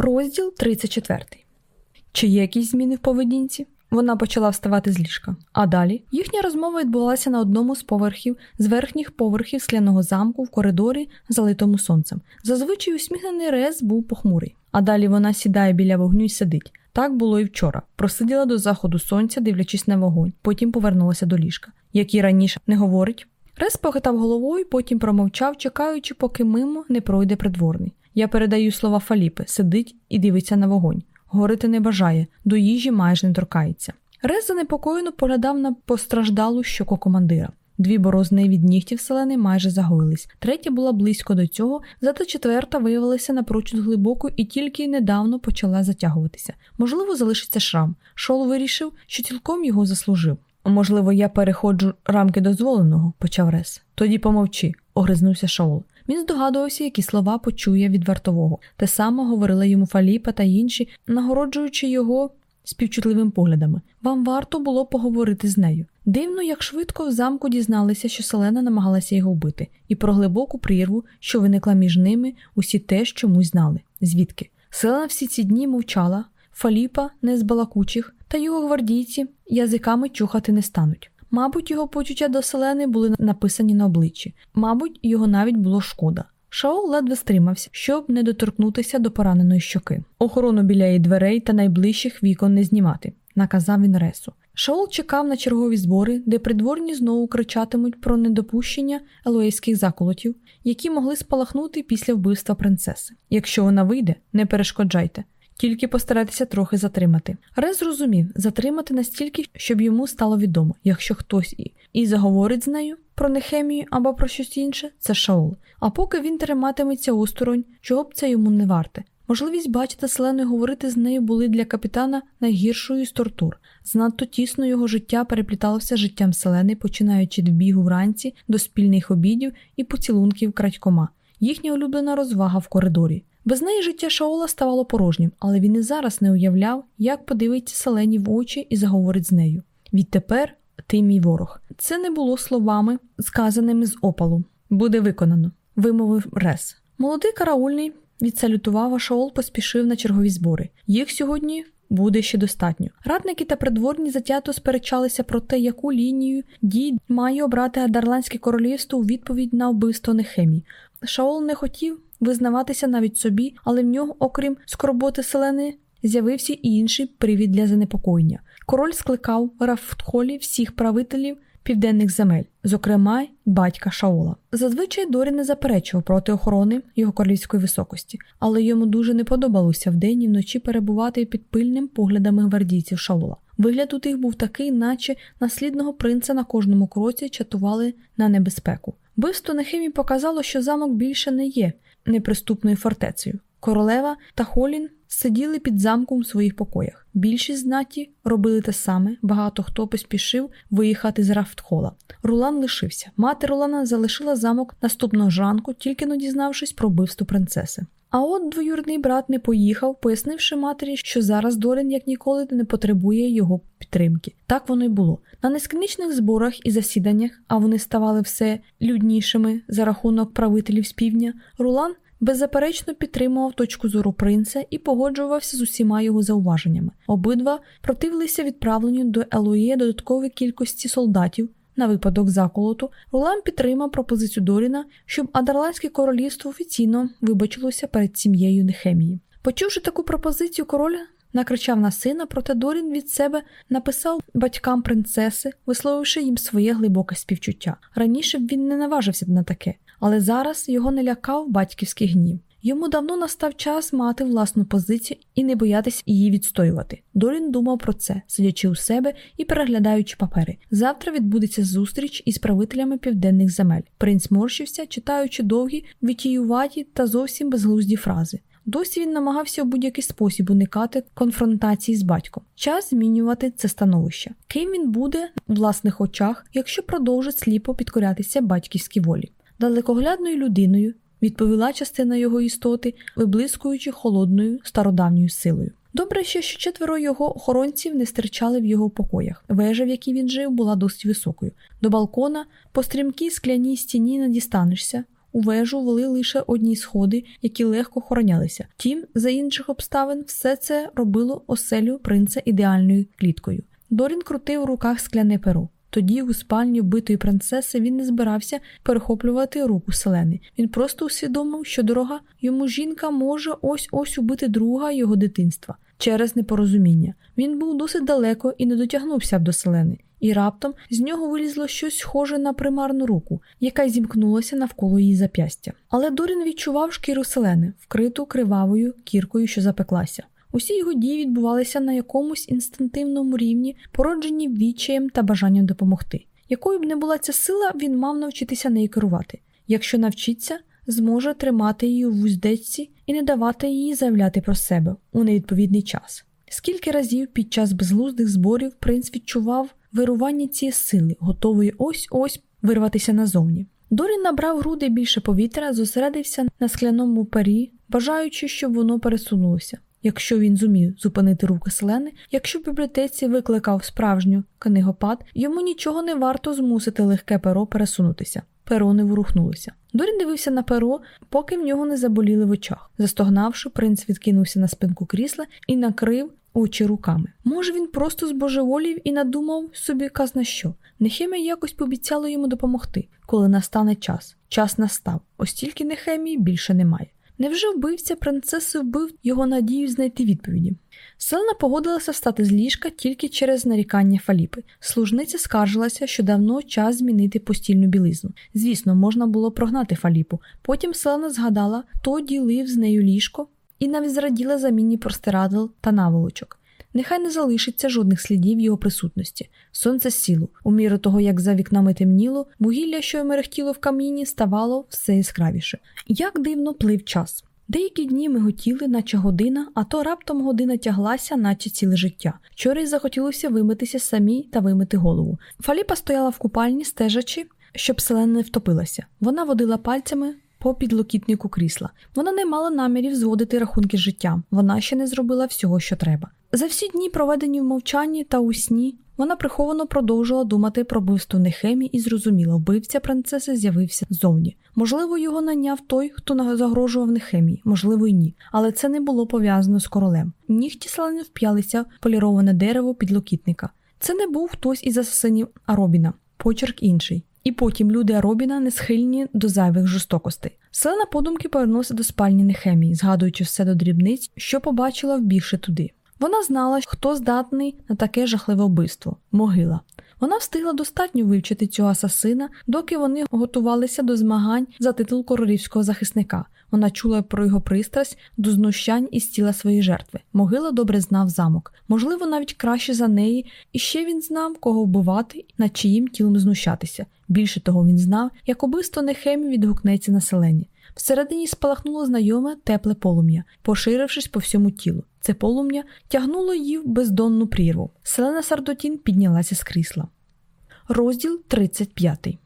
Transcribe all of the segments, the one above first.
Розділ 34. Чи є якісь зміни в поведінці? Вона почала вставати з ліжка. А далі їхня розмова відбулася на одному з поверхів з верхніх поверхів скляного замку в коридорі, залитому сонцем. Зазвичай усміхнений Рез був похмурий. А далі вона сідає біля вогню і сидить. Так було і вчора. Просиділа до заходу сонця, дивлячись на вогонь, потім повернулася до ліжка. Як і раніше не говорить. Рез похитав головою, потім промовчав, чекаючи, поки мимо не пройде придворний. Я передаю слова Фаліпи, сидить і дивиться на вогонь. Говорити не бажає, до їжі майже не торкається. Рез занепокоєно поглядав на постраждалу щоку командира. Дві борозни від нігтів селени майже загоїлись, третя була близько до цього, зате четверта виявилася напрочуд глибоко і тільки недавно почала затягуватися. Можливо, залишиться шрам. Шол вирішив, що цілком його заслужив. Можливо, я переходжу рамки дозволеного, почав Рес. Тоді помовчи, огризнувся Шоул. Він здогадувався, які слова почує від вартового. Те саме говорила йому Фаліпа та інші, нагороджуючи його співчутливими поглядами. Вам варто було поговорити з нею. Дивно, як швидко в замку дізналися, що Селена намагалася його вбити, і про глибоку прірву, що виникла між ними, усі теж чомусь знали. Звідки? Селена всі ці дні мовчала, Фаліпа не з балакучих, та його гвардійці язиками чухати не стануть. Мабуть, його почуття до селени були написані на обличчі, мабуть, його навіть було шкода. Шаол ледве стримався, щоб не доторкнутися до пораненої щоки. Охорону біля її дверей та найближчих вікон не знімати, наказав він Ресу. Шаол чекав на чергові збори, де придворні знову кричатимуть про недопущення елоїських заколотів, які могли спалахнути після вбивства принцеси. Якщо вона вийде, не перешкоджайте тільки постарайтеся трохи затримати. Рез зрозумів затримати настільки, щоб йому стало відомо, якщо хтось і, і заговорить з нею про нехемію або про щось інше, це Шаул. А поки він триматиметься осторонь, чого б це йому не варте. Можливість бачити Селену і говорити з нею були для капітана найгіршою з тортур. Знадто тісно його життя перепліталося життям Селени, починаючи від бігу вранці до спільних обідів і поцілунків крадькома. Їхня улюблена розвага в коридорі. Без неї життя Шаола ставало порожнім, але він і зараз не уявляв, як подивиться Селені в очі і заговорить з нею. Відтепер ти мій ворог. Це не було словами, сказаними з опалу. Буде виконано, вимовив Рес. Молодий караульний відсалютував, а Шаол поспішив на чергові збори. Їх сьогодні буде ще достатньо. Радники та придворні затято сперечалися про те, яку лінію дій має обрати Адарландське королівство у відповідь на вбивство Нехемії. Шаол не хотів визнаватися навіть собі, але в нього, окрім скорботи селени, з'явився і інший привід для занепокоєння. Король скликав Рафтхолі всіх правителів південних земель, зокрема батька Шаола. Зазвичай Дорі не заперечував проти охорони його королівської високості, але йому дуже не подобалося вдень і вночі перебувати під пильним поглядами гвардійців Шаола. Вигляд у тих був такий, наче наслідного принца на кожному кроці чатували на небезпеку. Вбивство Нехемі показало, що замок більше не є неприступною фортецею. Королева та Холін сиділи під замком у своїх покоях. Більшість знаті робили те саме, багато хто поспішив виїхати з Рафтхола. Рулан лишився. Мати Рулана залишила замок наступного ж ранку, тільки но дізнавшись про вбивство принцеси. А от двоюрідний брат не поїхав, пояснивши матері, що зараз Дорін як ніколи не потребує його підтримки. Так воно й було. На нескінченних зборах і засіданнях, а вони ставали все люднішими за рахунок правителів з півдня, Рулан беззаперечно підтримував точку зору принца і погоджувався з усіма його зауваженнями. Обидва противилися відправленню до Елує додаткової кількості солдатів. На випадок заколоту Рулан підтримав пропозицію Доріна, щоб Адерландське королівство офіційно вибачилося перед сім'єю Нехемії. Почувши таку пропозицію, король накричав на сина, проте Дорін від себе написав батькам принцеси, висловивши їм своє глибоке співчуття. Раніше б він не наважився на таке, але зараз його не лякав батьківський гнів. Йому давно настав час мати власну позицію і не боятися її відстоювати. Дорін думав про це, сидячи у себе і переглядаючи папери. Завтра відбудеться зустріч із правителями південних земель. Принц морщився, читаючи довгі, витіюваті та зовсім безглузді фрази. Досі він намагався у будь-який спосіб уникати конфронтації з батьком. Час змінювати це становище. Ким він буде в власних очах, якщо продовжить сліпо підкорятися батьківській волі. Далекоглядною людиною відповіла частина його істоти, виблискуючи холодною стародавньою силою. Добре, ще що четверо його охоронців не стирчали в його покоях. Вежа, в якій він жив, була досить високою. До балкона по стрімкій скляній стіні не дістанешся. у вежу вели лише одні сходи, які легко охоронялися. Втім, за інших обставин, все це робило оселю принца ідеальною кліткою. Дорін крутив у руках скляне перо. Тоді, у спальні вбитої принцеси, він не збирався перехоплювати руку Селени. Він просто усвідомив, що дорога йому жінка може ось ось убити друга його дитинства через непорозуміння. Він був досить далеко і не дотягнувся б до селени, і раптом з нього вилізло щось схоже на примарну руку, яка зімкнулася навколо її зап'ястя. Але Дорін відчував шкіру селени, вкриту кривавою кіркою, що запеклася. Усі його дії відбувалися на якомусь інстинктивному рівні, породжені відчаєм та бажанням допомогти. Якою б не була ця сила, він мав навчитися нею керувати. Якщо навчиться, зможе тримати її у вуздечці і не давати їй заявляти про себе у невідповідний час. Скільки разів під час безглуздих зборів принц відчував вирування цієї сили, готовий ось ось вирватися назовні. Дорін набрав груди більше повітря, зосередився на скляному парі, бажаючи, щоб воно пересунулося. Якщо він зумів зупинити руки селени, якщо в бібліотеці викликав справжню книгопад, йому нічого не варто змусити легке перо пересунутися. Перо не ворухнулося. Дорін дивився на перо, поки в нього не заболіли в очах. Застогнавши, принц відкинувся на спинку крісла і накрив очі руками. Може, він просто збожеволів і надумав собі казна що. Нехемія якось пообіцяла йому допомогти, коли настане час. Час настав, ось Нехемії більше немає. Невже вбивця принцеси вбив його надію знайти відповіді? Селена погодилася встати з ліжка тільки через нарікання Фаліпи. Служниця скаржилася, що давно час змінити постільну білизну. Звісно, можна було прогнати Фаліпу. Потім Селена згадала, хто ділив з нею ліжко, і навіть зраділа заміні простирадл та наволочок. Нехай не залишиться жодних слідів його присутності. Сонце сіло. У міру того, як за вікнами темніло, вугілля, що мерехтіло в каміні, ставало все яскравіше. Як дивно плив час. Деякі дні миготіли, наче година, а то раптом година тяглася, наче ціле життя. Вчора й захотілося вимитися самій та вимити голову. Фаліпа стояла в купальні, стежачи, щоб селена не втопилася. Вона водила пальцями по підлокітнику крісла. Вона не мала намірів зводити рахунки з життям. Вона ще не зробила всього, що треба. За всі дні, проведені в мовчанні та у сні, вона приховано продовжувала думати про вбивство Нехемі і зрозуміла, вбивця принцеси з'явився ззовні. Можливо, його наняв той, хто загрожував Нехемії, можливо, й ні. Але це не було пов'язано з королем. Нігті селені вп'ялися в поліроване дерево підлокітника. Це не був хтось із асасинів Аробіна, почерк інший. І потім люди Аробіна не схильні до зайвих жорстокостей. Селена подумки повернулася до спальні Нехемії, згадуючи все до дрібниць, що побачила вбігши туди. Вона знала, хто здатний на таке жахливе вбивство могила. Вона встигла достатньо вивчити цього асасина, доки вони готувалися до змагань за титул королівського захисника. Вона чула про його пристрасть до знущань із тіла своєї жертви. Могила добре знав замок, можливо, навіть краще за неї, і ще він знав, кого вбивати, над чиїм тілом знущатися. Більше того, він знав, як убивство Нехемі відгукнеться населення. Всередині спалахнуло знайоме тепле полум'я, поширившись по всьому тілу. Це полум'я тягнуло її в бездонну прірву. Селена Сардотін піднялася з крісла. Розділ 35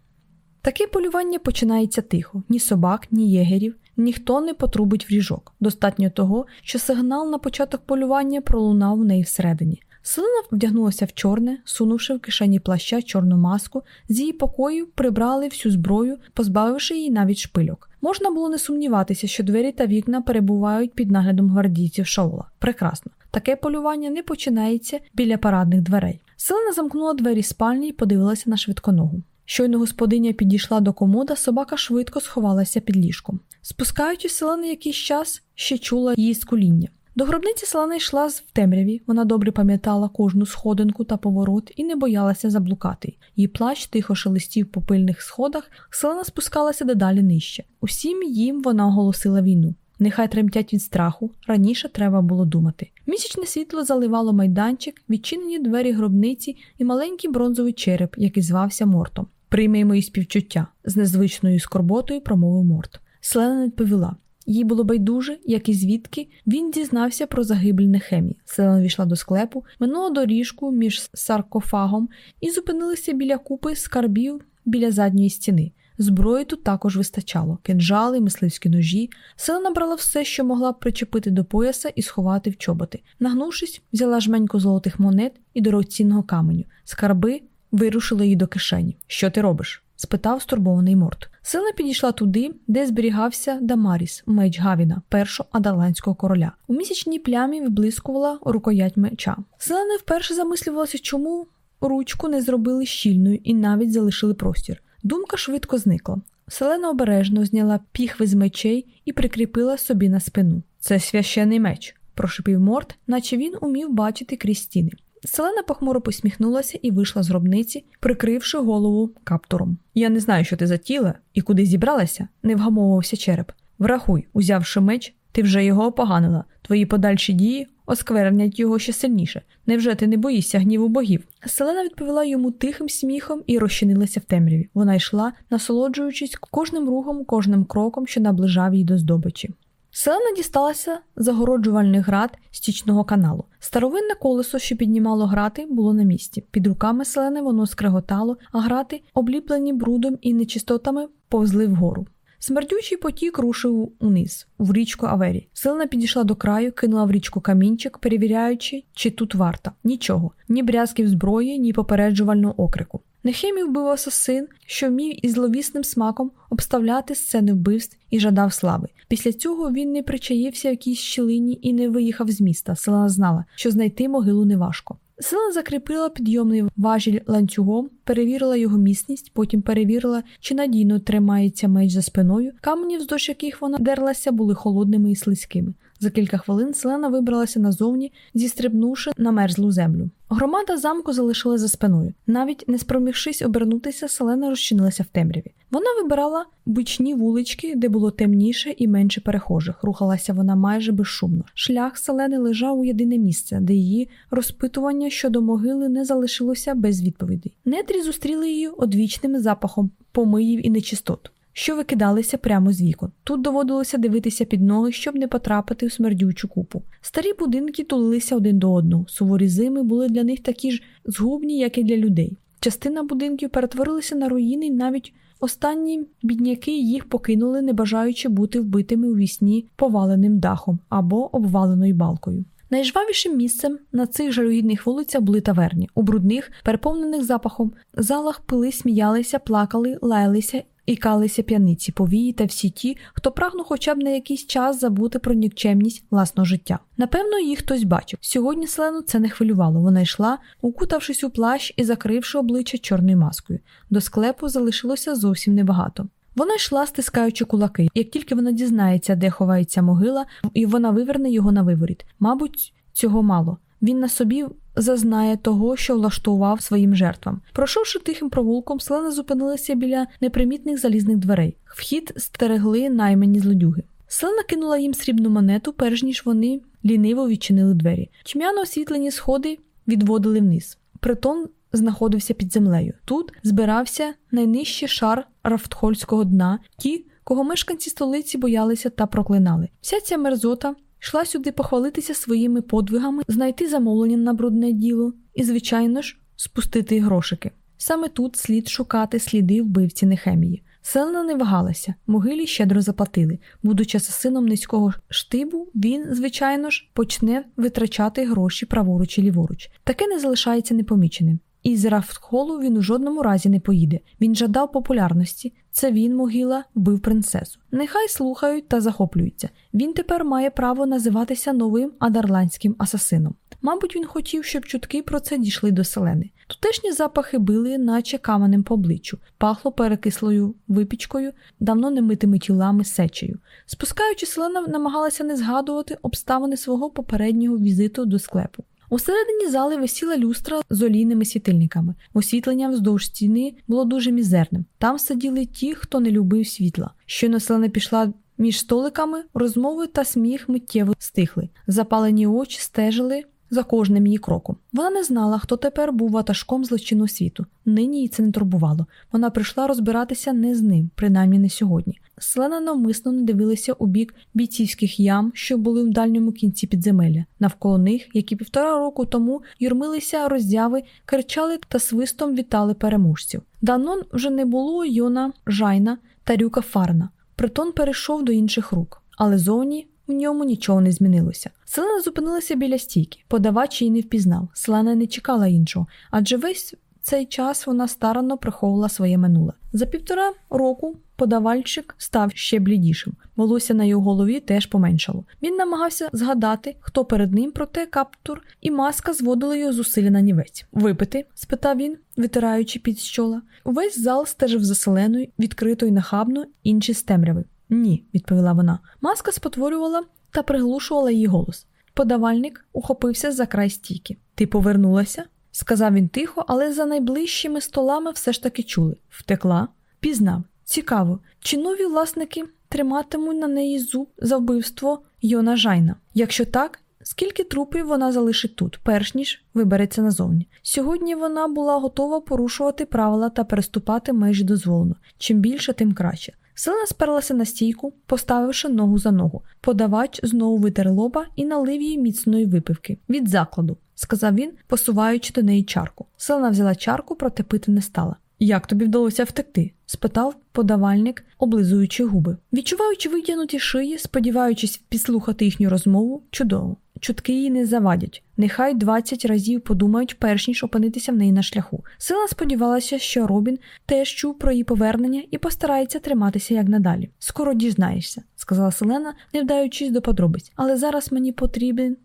Таке полювання починається тихо: ні собак, ні єгерів, ніхто не потрубить в ріжок. Достатньо того, що сигнал на початок полювання пролунав в неї всередині. Селена вдягнулася в чорне, сунувши в кишені плаща чорну маску, з її покою прибрали всю зброю, позбавивши її навіть шпильок. Можна було не сумніватися, що двері та вікна перебувають під наглядом гвардійців Шаула. Прекрасно. Таке полювання не починається біля парадних дверей. Селена замкнула двері спальні і подивилася на швидконогу. Щойно господиня підійшла до комода, собака швидко сховалася під ліжком. Спускаючись, селена якийсь час ще чула її скуління. До гробниці Селена йшла в темряві, вона добре пам'ятала кожну сходинку та поворот і не боялася заблукати. Її плащ тихо шелестів по пильних сходах, Селена спускалася дедалі нижче. Усім їм вона оголосила війну. Нехай тремтять від страху, раніше треба було думати. Місячне світло заливало майданчик, відчинені двері гробниці і маленький бронзовий череп, який звався Мортом. Прийми мої співчуття з незвичною скорботою промовив Морт. Селена відповіла. Їй було байдуже, як і звідки він дізнався про загибель Нехемі. Селена війшла до склепу, минула доріжку між саркофагом і зупинилися біля купи скарбів біля задньої стіни. Зброї тут також вистачало: кинжали, мисливські ножі. Селена брала все, що могла причепити до пояса і сховати в чоботи. Нагнувшись, взяла жменьку золотих монет і дорогоцінного каменю. Скарби вирушили її до кишені. Що ти робиш? Спитав стурбований Морт. Селена підійшла туди, де зберігався Дамаріс, меч Гавіна, першого адаланського короля. У місячній плямі виблискувала рукоять меча. Селена вперше замислювалася, чому ручку не зробили щільною і навіть залишили простір. Думка швидко зникла. Селена обережно зняла піхви з мечей і прикріпила собі на спину. Це священий меч, прошипів Морт, наче він умів бачити крізь стіни. Селена похмуро посміхнулася і вийшла з гробниці, прикривши голову каптуром. Я не знаю, що ти затіла і куди зібралася, не вгамовувався череп. Врахуй, узявши меч, ти вже його опоганила. Твої подальші дії осквернять його ще сильніше. Невже ти не боїшся гніву богів? Селена відповіла йому тихим сміхом і розчинилася в темряві. Вона йшла, насолоджуючись кожним рухом, кожним кроком, що наближав її до здобичі. Селена дісталася загороджувальних град стічного каналу. Старовинне колесо, що піднімало грати, було на місці. Під руками селени воно скреготало, а грати, обліплені брудом і нечистотами, повзли вгору. Смердючий потік рушив униз, в річку Авері. Селена підійшла до краю, кинула в річку камінчик, перевіряючи, чи тут варта. Нічого, ні брязків зброї, ні попереджувального окрику. Нехемів вбив асасин, що вмів із зловісним смаком обставляти сцени вбивств і жадав слави. Після цього він не причаївся якійсь щілині і не виїхав з міста. Селена знала, що знайти могилу неважко. Сила закріпила підйомний важіль ланцюгом, перевірила його міцність, потім перевірила, чи надійно тримається меч за спиною. Камені, вздовж яких вона дерлася, були холодними і слизькими. За кілька хвилин селена вибралася назовні, зістрибнувши на мерзлу землю. Громада замку залишила за спиною. Навіть не спромігшись обернутися, селена розчинилася в темряві. Вона вибирала бічні вулички, де було темніше і менше перехожих. Рухалася вона майже безшумно. Шлях селени лежав у єдине місце, де її розпитування щодо могили не залишилося без відповідей. Нетрі зустріли її одвічним запахом помиїв і нечистот що викидалися прямо з вікон. Тут доводилося дивитися під ноги, щоб не потрапити в смердючу купу. Старі будинки тулилися один до одного. Суворі зими були для них такі ж згубні, як і для людей. Частина будинків перетворилася на руїни, і навіть останні бідняки їх покинули, не бажаючи бути вбитими у вісні поваленим дахом або обваленою балкою. Найжвавішим місцем на цих жалюгідних вулицях були таверні. У брудних, переповнених запахом, залах пили, сміялися, плакали, лаялися і калися п'яниці, повії та всі ті, хто прагнув хоча б на якийсь час забути про нікчемність власного життя. Напевно, їх хтось бачив. Сьогодні Селену це не хвилювало. Вона йшла, укутавшись у плащ і закривши обличчя чорною маскою. До склепу залишилося зовсім небагато. Вона йшла, стискаючи кулаки. Як тільки вона дізнається, де ховається могила, і вона виверне його на виворіт. Мабуть, цього мало. Він на собі зазнає того, що влаштував своїм жертвам. Пройшовши тихим провулком, селена зупинилася біля непримітних залізних дверей. Вхід стерегли наймені злодюги. Селена кинула їм срібну монету, перш ніж вони ліниво відчинили двері. Тьмяно освітлені сходи відводили вниз. Притон знаходився під землею. Тут збирався найнижчий шар рафтхольського дна, ті, кого мешканці столиці боялися та проклинали. Вся ця мерзота йшла сюди похвалитися своїми подвигами, знайти замовлення на брудне діло і, звичайно ж, спустити грошики. Саме тут слід шукати сліди вбивці Нехемії. Селена не вагалася, могилі щедро заплатили. Будучи асасином низького штибу, він, звичайно ж, почне витрачати гроші праворуч і ліворуч. Таке не залишається непоміченим. Із Рафтхолу він у жодному разі не поїде. Він жадав популярності. Це він, могила, вбив принцесу. Нехай слухають та захоплюються. Він тепер має право називатися новим адарландським асасином. Мабуть, він хотів, щоб чутки про це дійшли до селени. Тутешні запахи били, наче каменем по обличчю, пахло перекислою випічкою, давно немитими тілами сечею. Спускаючи, селена намагалася не згадувати обставини свого попереднього візиту до склепу. Усередині зали висіла люстра з олійними світильниками. Освітлення вздовж стіни було дуже мізерним. Там сиділи ті, хто не любив світла. Щойно селена пішла між столиками, розмови та сміх миттєво стихли. Запалені очі стежили за кожним її кроком. Вона не знала, хто тепер був ватажком злочинного світу. Нині їй це не турбувало. Вона прийшла розбиратися не з ним, принаймні не сьогодні. Селена навмисно не дивилася у бік бійцівських ям, що були в дальньому кінці підземелля. Навколо них, які півтора року тому юрмилися роздяви, кричали та свистом вітали переможців. Данон вже не було Йона, Жайна та Рюка Фарна. Притон перейшов до інших рук, але зовні в ньому нічого не змінилося. Селена зупинилася біля стійки. Подавач її не впізнав. Селена не чекала іншого, адже весь цей час вона старанно приховувала своє минуле. За півтора року подавальчик став ще блідішим. Волосся на його голові теж поменшало. Він намагався згадати, хто перед ним, проте каптур і маска зводили його зусилля на нівець. Випити? спитав він, витираючи під щола. Увесь зал стежив за селеною, відкрито й нахабно, інші з темряви. Ні, відповіла вона. Маска спотворювала та приглушувала її голос. Подавальник ухопився за край стійки. Ти повернулася? Сказав він тихо, але за найближчими столами все ж таки чули. Втекла, пізнав. Цікаво, чи нові власники триматимуть на неї зуб за вбивство Йона Жайна? Якщо так, скільки трупів вона залишить тут, перш ніж вибереться назовні? Сьогодні вона була готова порушувати правила та переступати межі дозволено. Чим більше, тим краще. Селена сперлася на стійку, поставивши ногу за ногу. Подавач знову витер лоба і налив їй міцної випивки. Від закладу, сказав він, посуваючи до неї чарку. Селена взяла чарку, проте пити не стала. Як тобі вдалося втекти? спитав подавальник, облизуючи губи. Відчуваючи витягнуті шиї, сподіваючись підслухати їхню розмову, чудово. Чутки її не завадять. Нехай 20 разів подумають, перш ніж опинитися в неї на шляху. Сила сподівалася, що Робін теж чув про її повернення і постарається триматися як надалі. Скоро дізнаєшся, сказала Селена, не вдаючись до подробиць. Але зараз мені потрібен.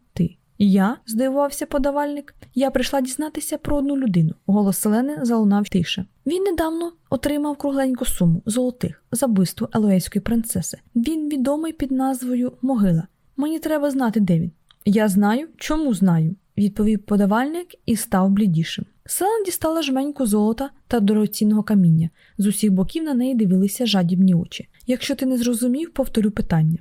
Я? здивувався подавальник. Я прийшла дізнатися про одну людину. Голос Селени залунав тише. Він недавно отримав кругленьку суму золотих за вбивство Елоейської принцеси. Він відомий під назвою Могила. Мені треба знати, де він. Я знаю, чому знаю, відповів подавальник і став блідішим. Селена дістала жменьку золота та дорогоцінного каміння. З усіх боків на неї дивилися жадібні очі. Якщо ти не зрозумів, повторю питання.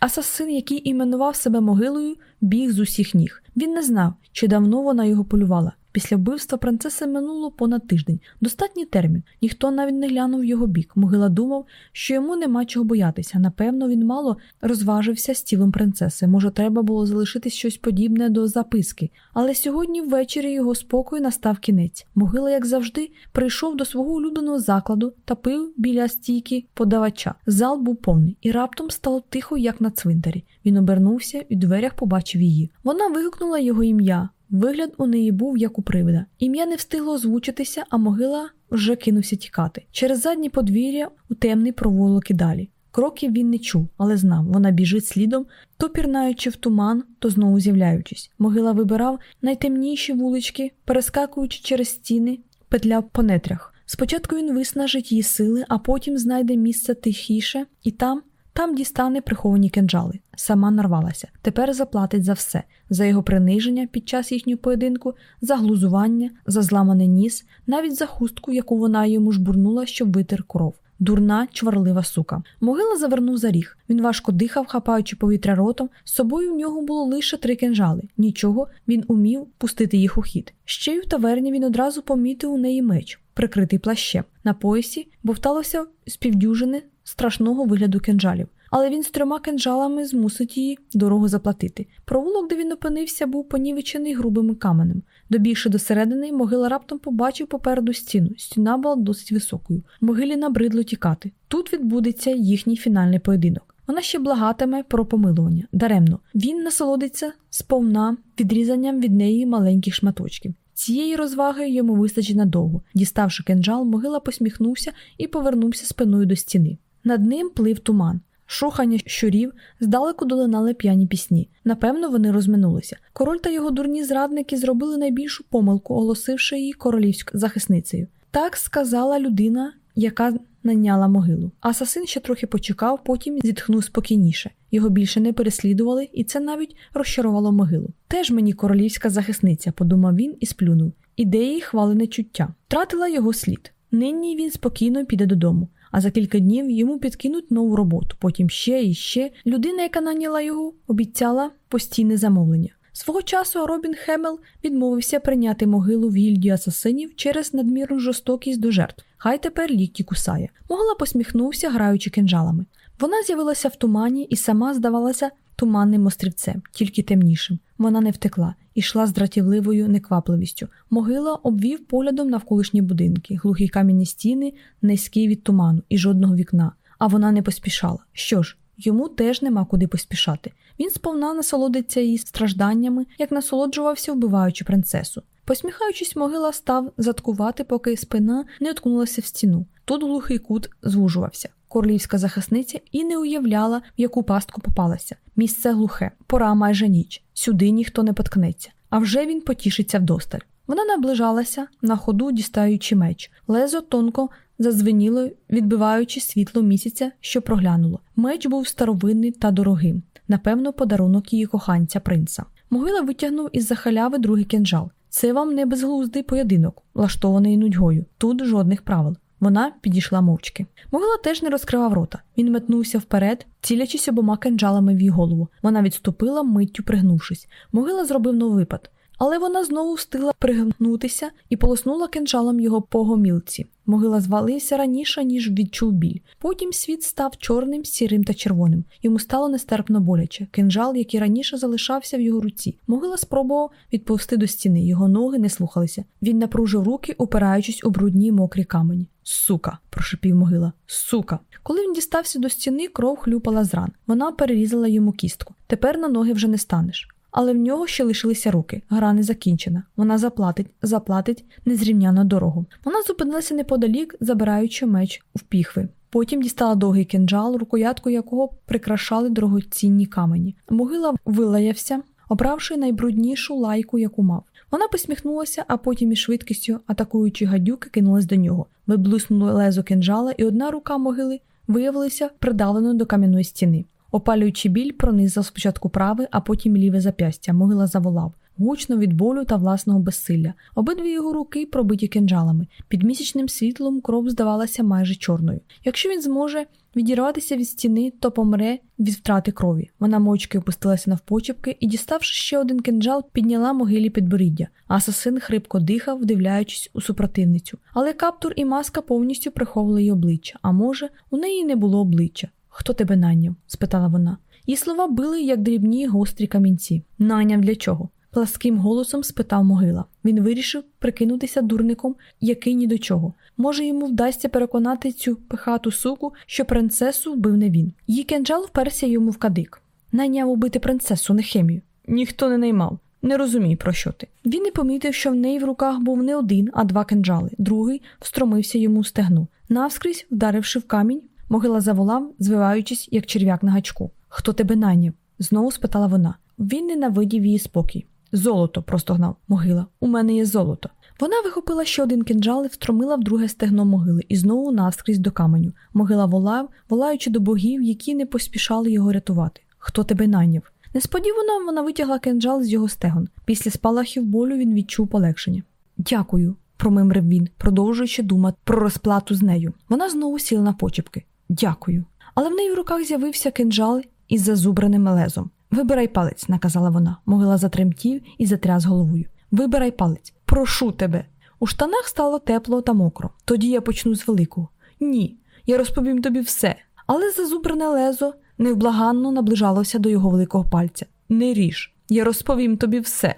Асасин, який іменував себе могилою, біг з усіх ніг. Він не знав, чи давно вона його полювала. Після вбивства принцеси минуло понад тиждень, достатній термін. Ніхто навіть не глянув його бік. Могила думав, що йому нема чого боятися. Напевно, він мало розважився з тілом принцеси. Може, треба було залишити щось подібне до записки. Але сьогодні ввечері його спокою настав кінець. Могила, як завжди, прийшов до свого улюбленого закладу та пив біля стійки подавача. Зал був повний, і раптом стало тихо, як на цвинтарі. Він обернувся і в дверях побачив її. Вона вигукнула його ім'я. Вигляд у неї був як у привида. Ім'я не встигло озвучитися, а могила вже кинувся тікати. Через заднє подвір'я у темний провулок і далі. Кроків він не чув, але знав, вона біжить слідом, то пірнаючи в туман, то знову з'являючись. Могила вибирав найтемніші вулички, перескакуючи через стіни, петляв по нетрях. Спочатку він виснажить її сили, а потім знайде місце тихіше, і там там дістане приховані кинджали. Сама нарвалася. Тепер заплатить за все, за його приниження під час їхнього поєдинку, за глузування, за зламаний ніс, навіть за хустку, яку вона йому жбурнула, щоб витер кров. Дурна, чварлива сука. Могила завернув за ріг. Він важко дихав, хапаючи повітря ротом. З собою в нього було лише три кинжали. Нічого, він умів пустити їх у хід. Ще й в таверні він одразу помітив у неї меч, прикритий плащем. На поясі бовталося з півдюжини страшного вигляду кинджалів. Але він з трьома кинджалами змусить її дорого заплатити. Провулок, де він опинився, був понівечений грубим каменем. Добігши до середини, могила раптом побачив попереду стіну. Стіна була досить високою. Могилі набридло тікати. Тут відбудеться їхній фінальний поєдинок. Вона ще благатиме про помилування. Даремно. Він насолодиться сповна відрізанням від неї маленьких шматочків. Цієї розваги йому вистачить надовго. Діставши кинджал, могила посміхнувся і повернувся спиною до стіни. Над ним плив туман. Шухання щурів здалеку долинали п'яні пісні. Напевно, вони розминулися. Король та його дурні зрадники зробили найбільшу помилку, оголосивши її королівською захисницею. Так сказала людина, яка наняла могилу. Асасин ще трохи почекав, потім зітхнув спокійніше. Його більше не переслідували, і це навіть розчарувало могилу. Теж мені королівська захисниця, подумав він і сплюнув. І де її хвалене чуття? Втратила його слід. Нині він спокійно піде додому а за кілька днів йому підкинуть нову роботу. Потім ще і ще. Людина, яка наняла його, обіцяла постійне замовлення. Свого часу Робін Хемел відмовився прийняти могилу в гільдію асасинів через надмірну жорстокість до жертв. Хай тепер лікті кусає. Могила посміхнувся, граючи кинжалами. Вона з'явилася в тумані і сама здавалася туманним острівцем, тільки темнішим. Вона не втекла, ішла з дратівливою неквапливістю. Могила обвів поглядом навколишні будинки, глухі кам'яні стіни, низькі від туману і жодного вікна. А вона не поспішала. Що ж, йому теж нема куди поспішати. Він сповна насолодиться її стражданнями, як насолоджувався, вбиваючи принцесу. Посміхаючись, могила став заткувати, поки спина не откнулася в стіну. Тут глухий кут звужувався. Королівська захисниця і не уявляла, в яку пастку попалася. Місце глухе, пора майже ніч. Сюди ніхто не поткнеться. А вже він потішиться вдосталь. Вона наближалася на ходу, дістаючи меч. Лезо тонко зазвеніло, відбиваючи світло місяця, що проглянуло. Меч був старовинний та дорогим, напевно, подарунок її коханця принца. Могила витягнув із за халяви другий кинжал. Це вам не безглуздий поєдинок, влаштований нудьгою. Тут жодних правил. Вона підійшла мовчки. Могила теж не розкривав рота. Він метнувся вперед, цілячись обома кинджалами в її голову. Вона відступила, миттю пригнувшись. Могила зробив новий випад. Але вона знову встигла пригнутися і полоснула кинджалом його по гомілці. Могила звалився раніше, ніж відчув біль. Потім світ став чорним, сірим та червоним. Йому стало нестерпно боляче. Кинжал, який раніше залишався в його руці. Могила спробував відповсти до стіни. Його ноги не слухалися. Він напружив руки, упираючись у брудні мокрі камені. Сука, прошепів могила. Сука. Коли він дістався до стіни, кров хлюпала з ран. Вона перерізала йому кістку. Тепер на ноги вже не станеш але в нього ще лишилися руки. Гра не закінчена. Вона заплатить, заплатить незрівняно дорогу. Вона зупинилася неподалік, забираючи меч в піхви. Потім дістала довгий кинджал, рукоятку якого прикрашали дорогоцінні камені. Могила вилаявся, обравши найбруднішу лайку, яку мав. Вона посміхнулася, а потім із швидкістю, атакуючи гадюки, кинулась до нього. Виблиснуло лезо кинжала, і одна рука могили виявилася придавленою до кам'яної стіни. Опалюючи біль, пронизав спочатку праве, а потім ліве зап'ястя. Могила заволав. Гучно від болю та власного безсилля. Обидві його руки пробиті кинджалами. Під місячним світлом кров здавалася майже чорною. Якщо він зможе відірватися від стіни, то помре від втрати крові. Вона мовчки опустилася навпочепки і, діставши ще один кинджал, підняла могилі підборіддя. Асасин хрипко дихав, вдивляючись у супротивницю. Але каптур і маска повністю приховували її обличчя. А може, у неї не було обличчя. Хто тебе найняв? спитала вона. Її слова били, як дрібні гострі камінці. Найняв для чого? Пласким голосом спитав могила. Він вирішив прикинутися дурником, який ні до чого. Може, йому вдасться переконати цю пихату суку, що принцесу вбив не він. Її кенджал вперся йому в кадик. Найняв убити принцесу, не хемію. Ніхто не наймав. Не розумій, про що ти. Він не помітив, що в неї в руках був не один, а два кинджали. Другий встромився йому в стегну. Навскрізь, вдаривши в камінь, Могила заволав, звиваючись, як черв'як на гачку. Хто тебе найняв? знову спитала вона. Він ненавидів її спокій. Золото, простогнав могила. У мене є золото. Вона вихопила ще один кинджал і встромила в друге стегно могили і знову навскрізь до каменю. Могила волав, волаючи до богів, які не поспішали його рятувати. Хто тебе найняв? Несподівано вона витягла кинджал з його стегон. Після спалахів болю він відчув полегшення. Дякую, промимрив він, продовжуючи думати про розплату з нею. Вона знову сіла на почепки. Дякую. Але в неї в руках з'явився кинджал із зазубраним лезом. Вибирай палець, наказала вона. Могила затремтів і затряс головою. Вибирай палець, прошу тебе. У штанах стало тепло та мокро. Тоді я почну з великого. Ні, я розповім тобі все. Але зазубрене лезо невблаганно наближалося до його великого пальця. Не ріж, я розповім тобі все.